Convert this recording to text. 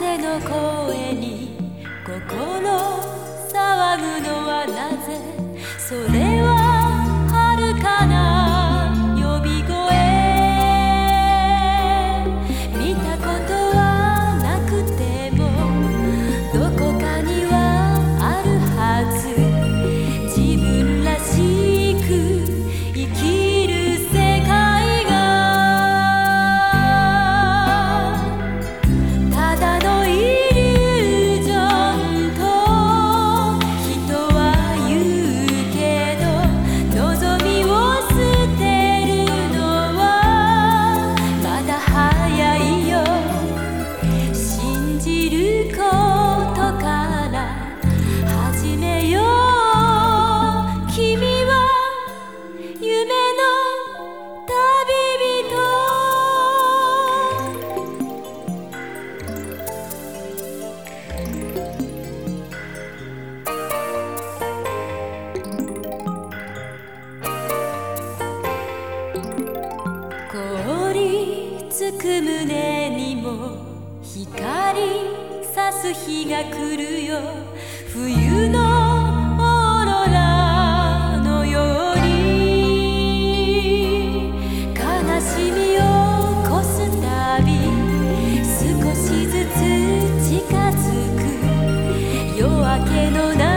風の声に心騒ぐのはなぜ？それく胸にも光さす日が来るよ。冬のオーロラのように悲しみをこすたび少しずつ近づく。夜明けの中